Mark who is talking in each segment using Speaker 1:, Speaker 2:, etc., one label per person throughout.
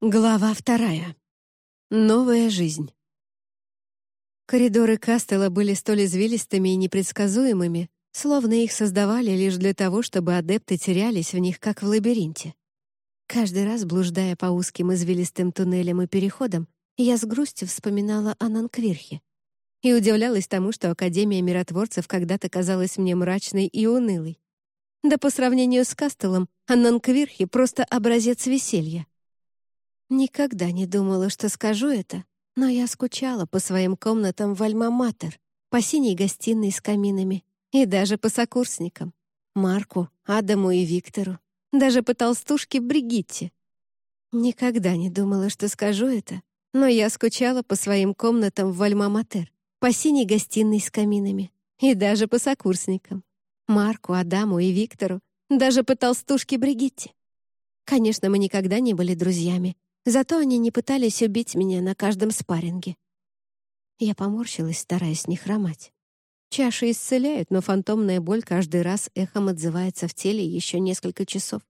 Speaker 1: Глава вторая. Новая жизнь. Коридоры Кастела были столь извилистыми и непредсказуемыми, словно их создавали лишь для того, чтобы адепты терялись в них, как в лабиринте. Каждый раз, блуждая по узким извилистым туннелям и переходам, я с грустью вспоминала о Нанквирхе и удивлялась тому, что Академия миротворцев когда-то казалась мне мрачной и унылой. Да по сравнению с Кастелом, Аннанквирхи — просто образец веселья. Никогда не думала, что скажу это, но я скучала по своим комнатам в Альма-Матер, по синей гостиной с каминами и даже по сокурсникам. Марку, Адаму и Виктору. Даже по толстушке Бригитте. Никогда не думала, что скажу это, но я скучала по своим комнатам в Альма-Матер, по синей гостиной с каминами и даже по сокурсникам. Марку, Адаму и Виктору, даже по толстушке Бригитте. Конечно, мы никогда не были друзьями, Зато они не пытались убить меня на каждом спарринге. Я поморщилась, стараясь не хромать. Чаши исцеляют, но фантомная боль каждый раз эхом отзывается в теле еще несколько часов.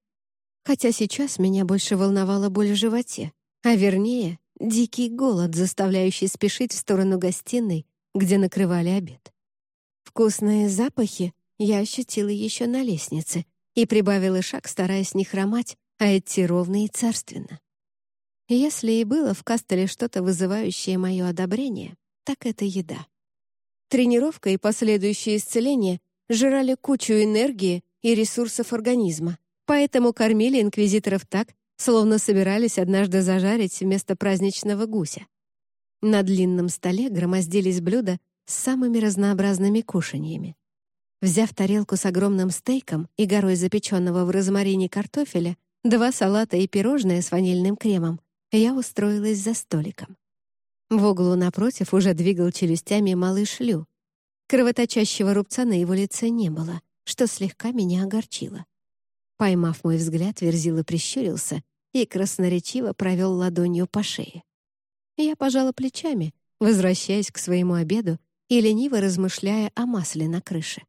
Speaker 1: Хотя сейчас меня больше волновала боль в животе, а вернее, дикий голод, заставляющий спешить в сторону гостиной, где накрывали обед. Вкусные запахи я ощутила еще на лестнице и прибавила шаг, стараясь не хромать, а идти ровно и царственно. Если и было в Кастеле что-то вызывающее мое одобрение, так это еда. Тренировка и последующее исцеление жрали кучу энергии и ресурсов организма, поэтому кормили инквизиторов так, словно собирались однажды зажарить вместо праздничного гуся. На длинном столе громоздились блюда с самыми разнообразными кушаньями. Взяв тарелку с огромным стейком и горой запеченного в розмарине картофеля, два салата и пирожное с ванильным кремом, я устроилась за столиком. В углу напротив уже двигал челюстями малыш Лю. Кровоточащего рубца на его лице не было, что слегка меня огорчило. Поймав мой взгляд, Верзила прищурился и красноречиво провел ладонью по шее. Я пожала плечами, возвращаясь к своему обеду и лениво размышляя о масле на крыше.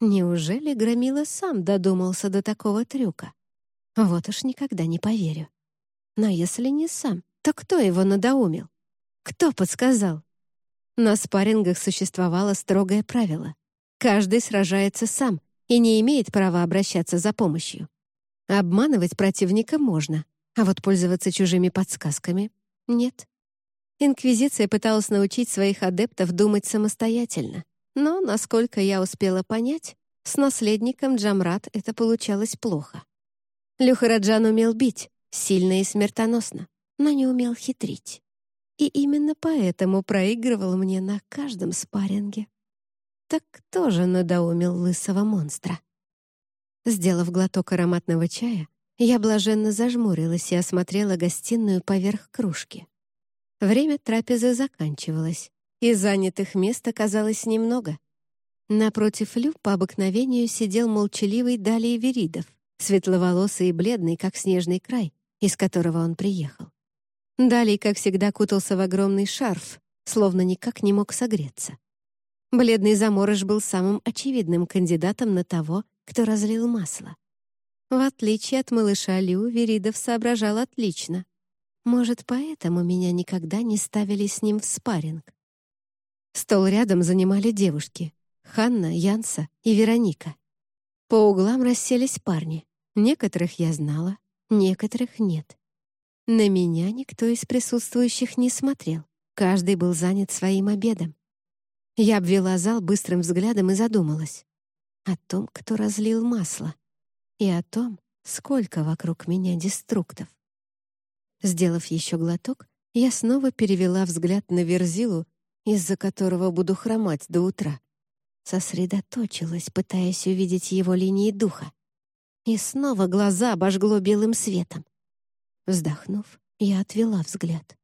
Speaker 1: Неужели Громила сам додумался до такого трюка? Вот уж никогда не поверю. Но если не сам, то кто его надоумил? Кто подсказал? На спаррингах существовало строгое правило. Каждый сражается сам и не имеет права обращаться за помощью. Обманывать противника можно, а вот пользоваться чужими подсказками — нет. Инквизиция пыталась научить своих адептов думать самостоятельно, но, насколько я успела понять, с наследником Джамрат это получалось плохо. Люхараджан умел бить, сильно и смертоносно, но не умел хитрить. И именно поэтому проигрывал мне на каждом спарринге. Так кто же надоумил лысого монстра? Сделав глоток ароматного чая, я блаженно зажмурилась и осмотрела гостиную поверх кружки. Время трапезы заканчивалось, и занятых мест оказалось немного. Напротив Лю по обыкновению сидел молчаливый Далий Веридов, светловолосый и бледный, как снежный край, из которого он приехал. Далее, как всегда, кутался в огромный шарф, словно никак не мог согреться. Бледный заморож был самым очевидным кандидатом на того, кто разлил масло. В отличие от малыша Лю, Веридов соображал отлично. Может, поэтому меня никогда не ставили с ним в спарринг. Стол рядом занимали девушки — Ханна, Янса и Вероника. По углам расселись парни. Некоторых я знала, некоторых нет. На меня никто из присутствующих не смотрел. Каждый был занят своим обедом. Я обвела зал быстрым взглядом и задумалась. О том, кто разлил масло. И о том, сколько вокруг меня деструктов. Сделав еще глоток, я снова перевела взгляд на Верзилу, из-за которого буду хромать до утра. Сосредоточилась, пытаясь увидеть его линии духа. И снова глаза обожгло белым светом. Вздохнув, я отвела взгляд.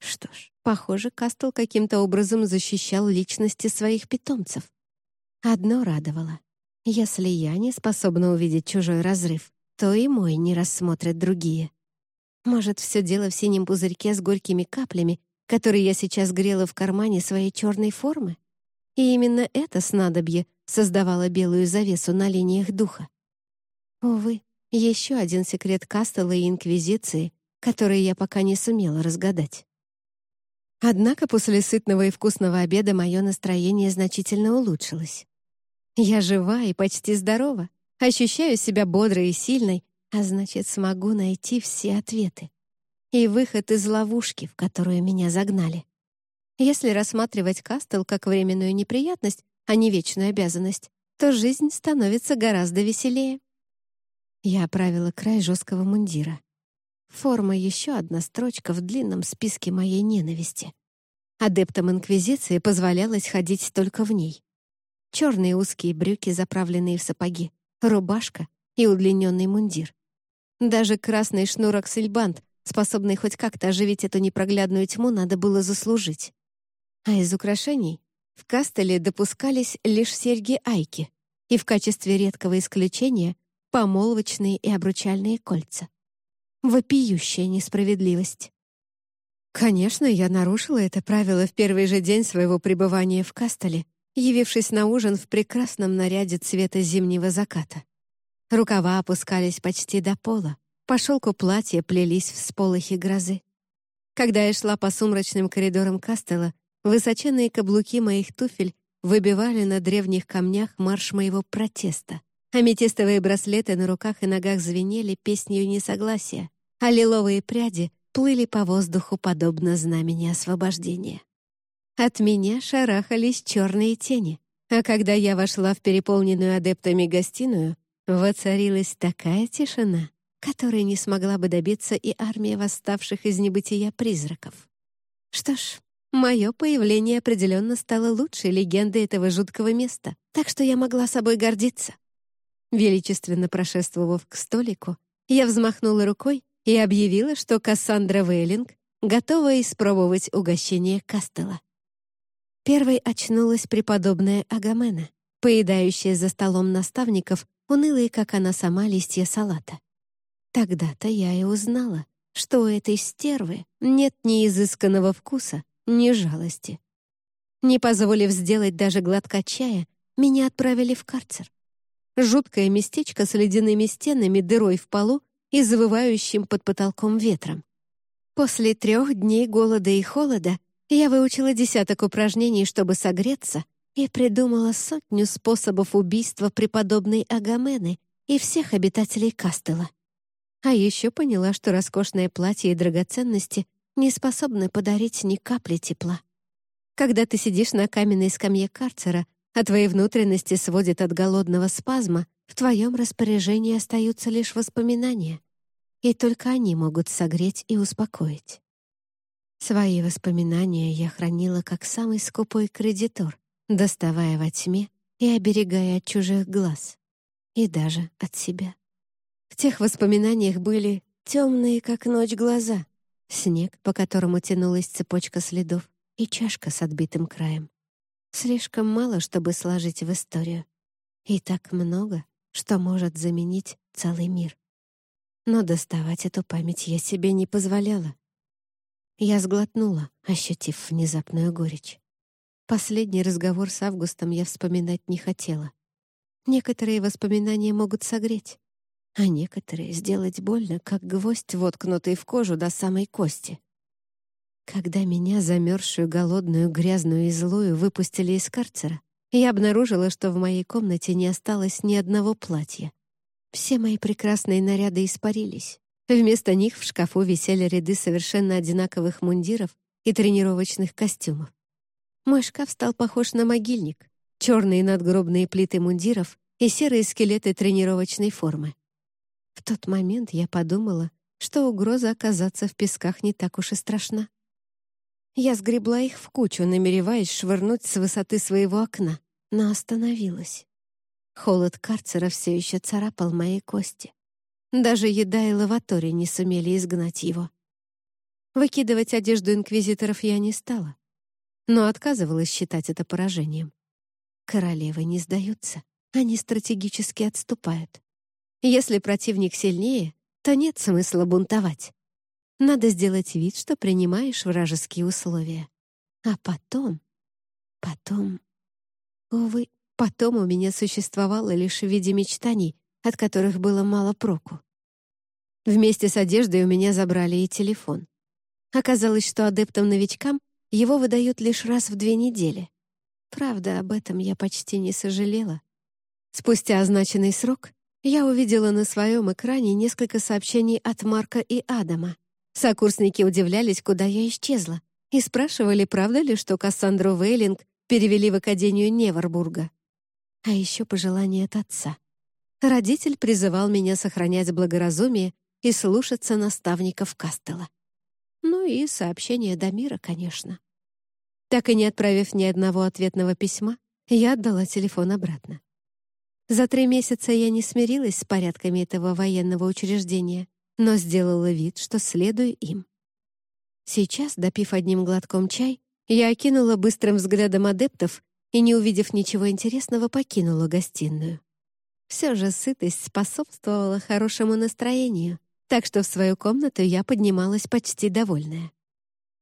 Speaker 1: Что ж, похоже, Кастл каким-то образом защищал личности своих питомцев. Одно радовало. Если я не способна увидеть чужой разрыв, то и мой не рассмотрят другие. Может, все дело в синем пузырьке с горькими каплями, который я сейчас грела в кармане своей черной формы? И именно это снадобье создавало белую завесу на линиях духа. Увы, еще один секрет Кастела и Инквизиции, которые я пока не сумела разгадать. Однако после сытного и вкусного обеда мое настроение значительно улучшилось. Я жива и почти здорова, ощущаю себя бодрой и сильной, а значит, смогу найти все ответы. И выход из ловушки, в которую меня загнали. Если рассматривать Кастел как временную неприятность, а не вечную обязанность, то жизнь становится гораздо веселее. Я оправила край жесткого мундира. Форма — еще одна строчка в длинном списке моей ненависти. Адептам Инквизиции позволялось ходить только в ней. Черные узкие брюки, заправленные в сапоги, рубашка и удлиненный мундир. Даже красный шнурок-сельбант, способный хоть как-то оживить эту непроглядную тьму, надо было заслужить. А из украшений в Кастеле допускались лишь серьги Айки и в качестве редкого исключения помолвочные и обручальные кольца. Вопиющая несправедливость. Конечно, я нарушила это правило в первый же день своего пребывания в Кастеле, явившись на ужин в прекрасном наряде цвета зимнего заката. Рукава опускались почти до пола, по шелку платья плелись в сполохи грозы. Когда я шла по сумрачным коридорам Кастела, высоченные каблуки моих туфель выбивали на древних камнях марш моего протеста. Аметистовые браслеты на руках и ногах звенели песнью несогласия, а лиловые пряди плыли по воздуху подобно знамени освобождения. От меня шарахались черные тени, а когда я вошла в переполненную адептами гостиную, воцарилась такая тишина, которой не смогла бы добиться и армия восставших из небытия призраков. Что ж, мое появление определенно стало лучшей легендой этого жуткого места, так что я могла собой гордиться. Величественно прошествовав к столику, я взмахнула рукой и объявила, что Кассандра Вейлинг готова испробовать угощение Кастела. Первой очнулась преподобная Агамена, поедающая за столом наставников унылые, как она сама, листья салата. Тогда-то я и узнала, что у этой стервы нет ни изысканного вкуса, ни жалости. Не позволив сделать даже глотка чая, меня отправили в карцер. Жуткое местечко с ледяными стенами, дырой в полу и завывающим под потолком ветром. После трех дней голода и холода я выучила десяток упражнений, чтобы согреться, и придумала сотню способов убийства преподобной Агамены и всех обитателей Кастела. А еще поняла, что роскошное платье и драгоценности не способны подарить ни капли тепла. Когда ты сидишь на каменной скамье карцера, а твои внутренности сводят от голодного спазма, в твоем распоряжении остаются лишь воспоминания, и только они могут согреть и успокоить. Свои воспоминания я хранила как самый скупой кредитор, доставая во тьме и оберегая от чужих глаз, и даже от себя. В тех воспоминаниях были темные, как ночь, глаза, снег, по которому тянулась цепочка следов, и чашка с отбитым краем. Слишком мало, чтобы сложить в историю. И так много, что может заменить целый мир. Но доставать эту память я себе не позволяла. Я сглотнула, ощутив внезапную горечь. Последний разговор с Августом я вспоминать не хотела. Некоторые воспоминания могут согреть, а некоторые сделать больно, как гвоздь, воткнутый в кожу до самой кости. Когда меня, замерзшую, голодную, грязную и злую, выпустили из карцера, я обнаружила, что в моей комнате не осталось ни одного платья. Все мои прекрасные наряды испарились. Вместо них в шкафу висели ряды совершенно одинаковых мундиров и тренировочных костюмов. Мой шкаф стал похож на могильник. Черные надгробные плиты мундиров и серые скелеты тренировочной формы. В тот момент я подумала, что угроза оказаться в песках не так уж и страшна. Я сгребла их в кучу, намереваясь швырнуть с высоты своего окна, но остановилась. Холод карцера все еще царапал мои кости. Даже еда и лаватори не сумели изгнать его. Выкидывать одежду инквизиторов я не стала, но отказывалась считать это поражением. Королевы не сдаются, они стратегически отступают. Если противник сильнее, то нет смысла бунтовать. Надо сделать вид, что принимаешь вражеские условия. А потом... Потом... Увы, потом у меня существовало лишь в виде мечтаний, от которых было мало проку. Вместе с одеждой у меня забрали и телефон. Оказалось, что адептам-новичкам его выдают лишь раз в две недели. Правда, об этом я почти не сожалела. Спустя означенный срок я увидела на своем экране несколько сообщений от Марка и Адама. Сокурсники удивлялись, куда я исчезла, и спрашивали, правда ли, что Кассандру Вейлинг перевели в Академию Невербурга. А еще пожелание от отца. Родитель призывал меня сохранять благоразумие и слушаться наставников Кастела. Ну и сообщение до мира, конечно. Так и не отправив ни одного ответного письма, я отдала телефон обратно. За три месяца я не смирилась с порядками этого военного учреждения, но сделала вид, что следую им. Сейчас, допив одним глотком чай, я окинула быстрым взглядом адептов и, не увидев ничего интересного, покинула гостиную. Все же сытость способствовала хорошему настроению, так что в свою комнату я поднималась почти довольная.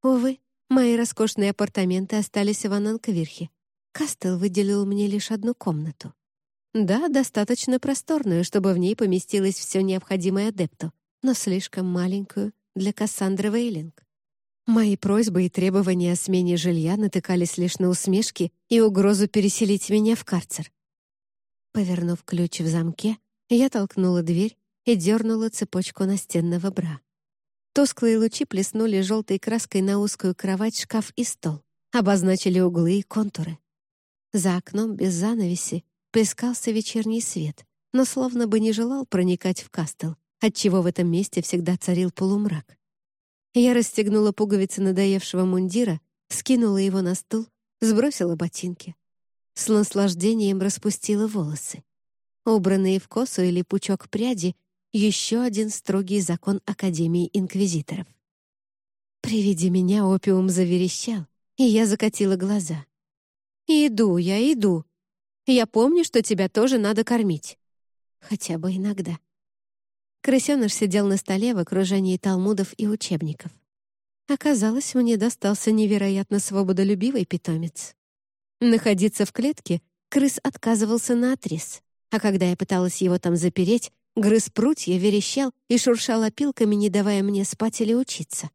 Speaker 1: Увы, мои роскошные апартаменты остались в Ананквирхе. Кастел выделил мне лишь одну комнату. Да, достаточно просторную, чтобы в ней поместилось все необходимое адепту, но слишком маленькую для Кассандры Вейлинг. Мои просьбы и требования о смене жилья натыкались лишь на усмешки и угрозу переселить меня в карцер. Повернув ключ в замке, я толкнула дверь и дернула цепочку настенного бра. Тусклые лучи плеснули желтой краской на узкую кровать, шкаф и стол, обозначили углы и контуры. За окном без занавеси плескался вечерний свет, но словно бы не желал проникать в кастел, отчего в этом месте всегда царил полумрак. Я расстегнула пуговицы надоевшего мундира, скинула его на стул, сбросила ботинки. С наслаждением распустила волосы. Убранные в косу или пучок пряди — еще один строгий закон Академии Инквизиторов. При виде меня опиум заверещал, и я закатила глаза. «Иду я, иду. Я помню, что тебя тоже надо кормить. Хотя бы иногда». Крысеныш сидел на столе в окружении талмудов и учебников. Оказалось, мне достался невероятно свободолюбивый питомец. Находиться в клетке крыс отказывался наотрез, а когда я пыталась его там запереть, грыз прутья, верещал и шуршал опилками, не давая мне спать или учиться.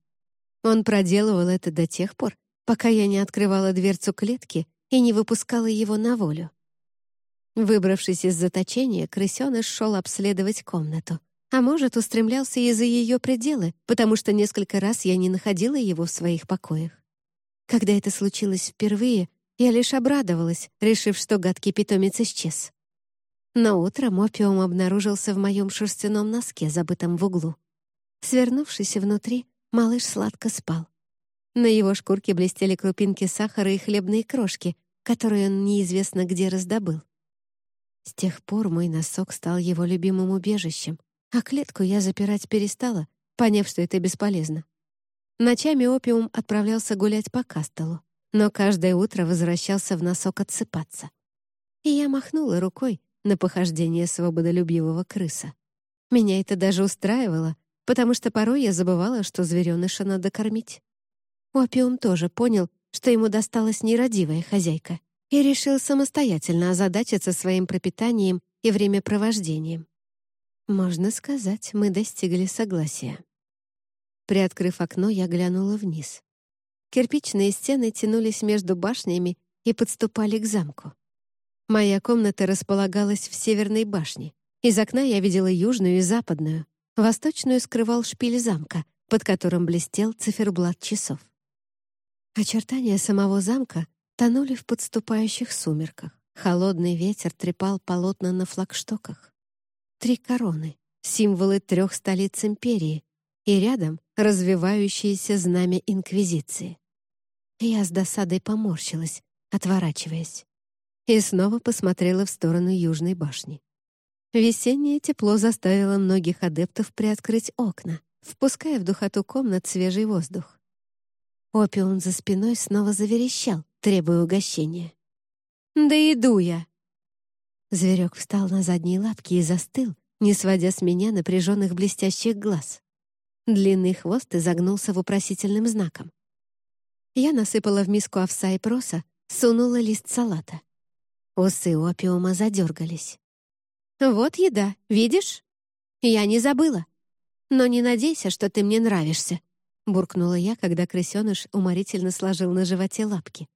Speaker 1: Он проделывал это до тех пор, пока я не открывала дверцу клетки и не выпускала его на волю. Выбравшись из заточения, крысеныш шел обследовать комнату. А может, устремлялся и за ее пределы, потому что несколько раз я не находила его в своих покоях. Когда это случилось впервые, я лишь обрадовалась, решив, что гадкий питомец исчез. Но утром опиум обнаружился в моем шерстяном носке, забытом в углу. Свернувшись внутри, малыш сладко спал. На его шкурке блестели крупинки сахара и хлебные крошки, которые он неизвестно где раздобыл. С тех пор мой носок стал его любимым убежищем, а клетку я запирать перестала, поняв, что это бесполезно. Ночами опиум отправлялся гулять по кастелу, но каждое утро возвращался в носок отсыпаться. И я махнула рукой на похождение свободолюбивого крыса. Меня это даже устраивало, потому что порой я забывала, что звереныша надо кормить. Опиум тоже понял, что ему досталась нерадивая хозяйка, и решил самостоятельно озадачиться своим пропитанием и времяпровождением. Можно сказать, мы достигли согласия. Приоткрыв окно, я глянула вниз. Кирпичные стены тянулись между башнями и подступали к замку. Моя комната располагалась в северной башне. Из окна я видела южную и западную. Восточную скрывал шпиль замка, под которым блестел циферблат часов. Очертания самого замка тонули в подступающих сумерках. Холодный ветер трепал полотна на флагштоках три короны, символы трех столиц империи, и рядом развивающееся знамя Инквизиции. Я с досадой поморщилась, отворачиваясь, и снова посмотрела в сторону Южной башни. Весеннее тепло заставило многих адептов приоткрыть окна, впуская в духоту комнат свежий воздух. Опиум за спиной снова заверещал, требуя угощения. «Да иду я!» Зверек встал на задние лапки и застыл, не сводя с меня напряженных блестящих глаз. Длинный хвост изогнулся вопросительным знаком. Я насыпала в миску овса и проса, сунула лист салата. Усы опиума задергались. «Вот еда, видишь? Я не забыла». Но не надейся, что ты мне нравишься», — буркнула я, когда крысеныш уморительно сложил на животе лапки.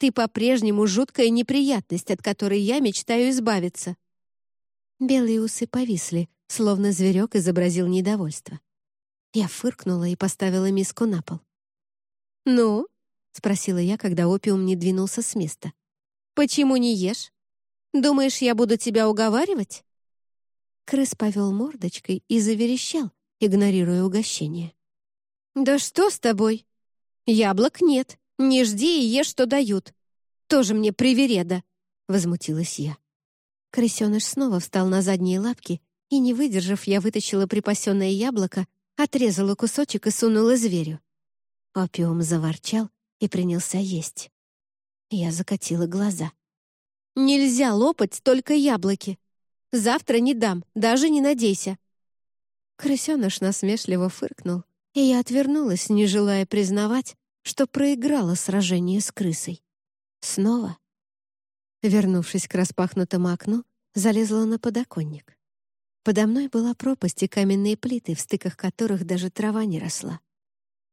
Speaker 1: «Ты по-прежнему жуткая неприятность, от которой я мечтаю избавиться». Белые усы повисли, словно зверек изобразил недовольство. Я фыркнула и поставила миску на пол. «Ну?» — спросила я, когда опиум не двинулся с места. «Почему не ешь? Думаешь, я буду тебя уговаривать?» Крыс повел мордочкой и заверещал, игнорируя угощение. «Да что с тобой? Яблок нет. Не жди и ешь, что дают. Тоже мне привереда!» — возмутилась я. Крысеныш снова встал на задние лапки, и, не выдержав, я вытащила припасенное яблоко, отрезала кусочек и сунула зверю. Опиум заворчал и принялся есть. Я закатила глаза. «Нельзя лопать только яблоки. Завтра не дам, даже не надейся». Крысеныш насмешливо фыркнул, и я отвернулась, не желая признавать, что проиграла сражение с крысой. Снова. Вернувшись к распахнутому окну, залезла на подоконник. Подо мной была пропасть и каменные плиты, в стыках которых даже трава не росла.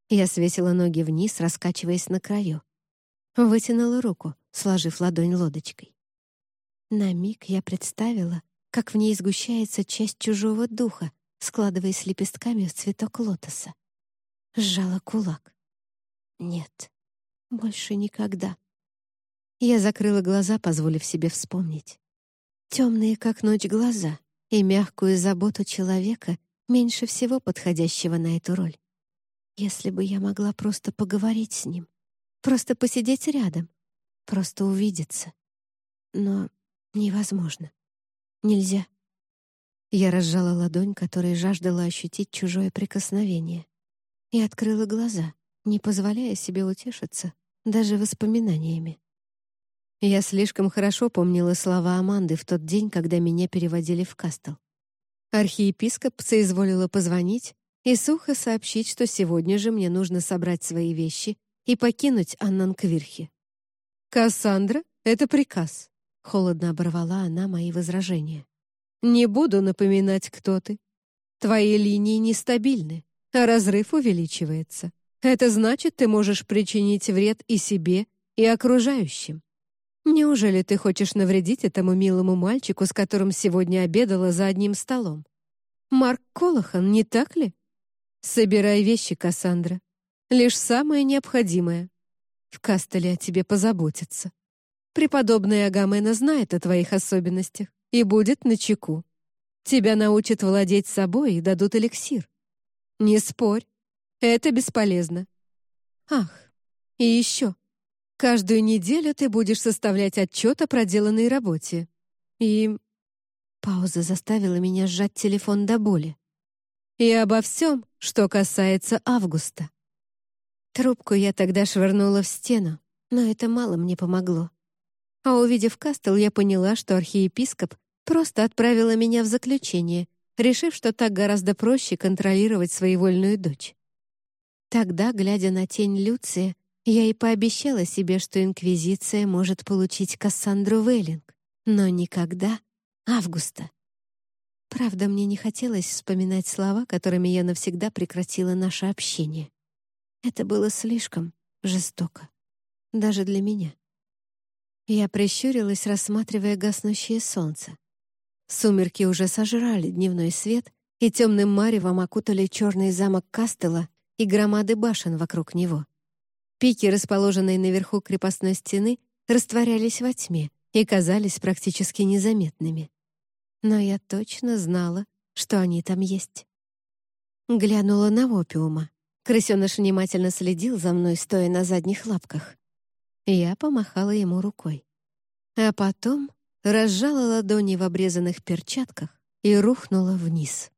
Speaker 1: Я свесила ноги вниз, раскачиваясь на краю. Вытянула руку, сложив ладонь лодочкой. На миг я представила, как в ней сгущается часть чужого духа, складываясь лепестками в цветок лотоса. Сжала кулак. Нет, больше никогда. Я закрыла глаза, позволив себе вспомнить. Темные, как ночь, глаза и мягкую заботу человека, меньше всего подходящего на эту роль. Если бы я могла просто поговорить с ним, просто посидеть рядом, просто увидеться. Но невозможно. Нельзя. Я разжала ладонь, которой жаждала ощутить чужое прикосновение, и открыла глаза, не позволяя себе утешиться даже воспоминаниями. Я слишком хорошо помнила слова Аманды в тот день, когда меня переводили в Кастел. Архиепископ соизволила позвонить и сухо сообщить, что сегодня же мне нужно собрать свои вещи и покинуть Аннанквирхи. «Кассандра, это приказ», — холодно оборвала она мои возражения. «Не буду напоминать, кто ты. Твои линии нестабильны, а разрыв увеличивается. Это значит, ты можешь причинить вред и себе, и окружающим. Неужели ты хочешь навредить этому милому мальчику, с которым сегодня обедала за одним столом? Марк Колохан, не так ли? Собирай вещи, Кассандра. Лишь самое необходимое. В Кастеле о тебе позаботятся. Преподобная Агамена знает о твоих особенностях и будет начеку. Тебя научат владеть собой и дадут эликсир. Не спорь, это бесполезно. Ах, и еще. Каждую неделю ты будешь составлять отчет о проделанной работе. И...» Пауза заставила меня сжать телефон до боли. «И обо всем, что касается Августа». Трубку я тогда швырнула в стену, но это мало мне помогло. А увидев Кастел, я поняла, что архиепископ просто отправила меня в заключение, решив, что так гораздо проще контролировать своевольную дочь. Тогда, глядя на тень Люция, я и пообещала себе, что Инквизиция может получить Кассандру Веллинг, но никогда Августа. Правда, мне не хотелось вспоминать слова, которыми я навсегда прекратила наше общение. Это было слишком жестоко. Даже для меня. Я прищурилась, рассматривая гаснущее солнце. Сумерки уже сожрали дневной свет и темным маревом окутали черный замок Кастела и громады башен вокруг него. Пики, расположенные наверху крепостной стены, растворялись во тьме и казались практически незаметными. Но я точно знала, что они там есть. Глянула на опиума. Крысеныш внимательно следил за мной, стоя на задних лапках. Я помахала ему рукой. А потом разжала ладони в обрезанных перчатках и рухнула вниз.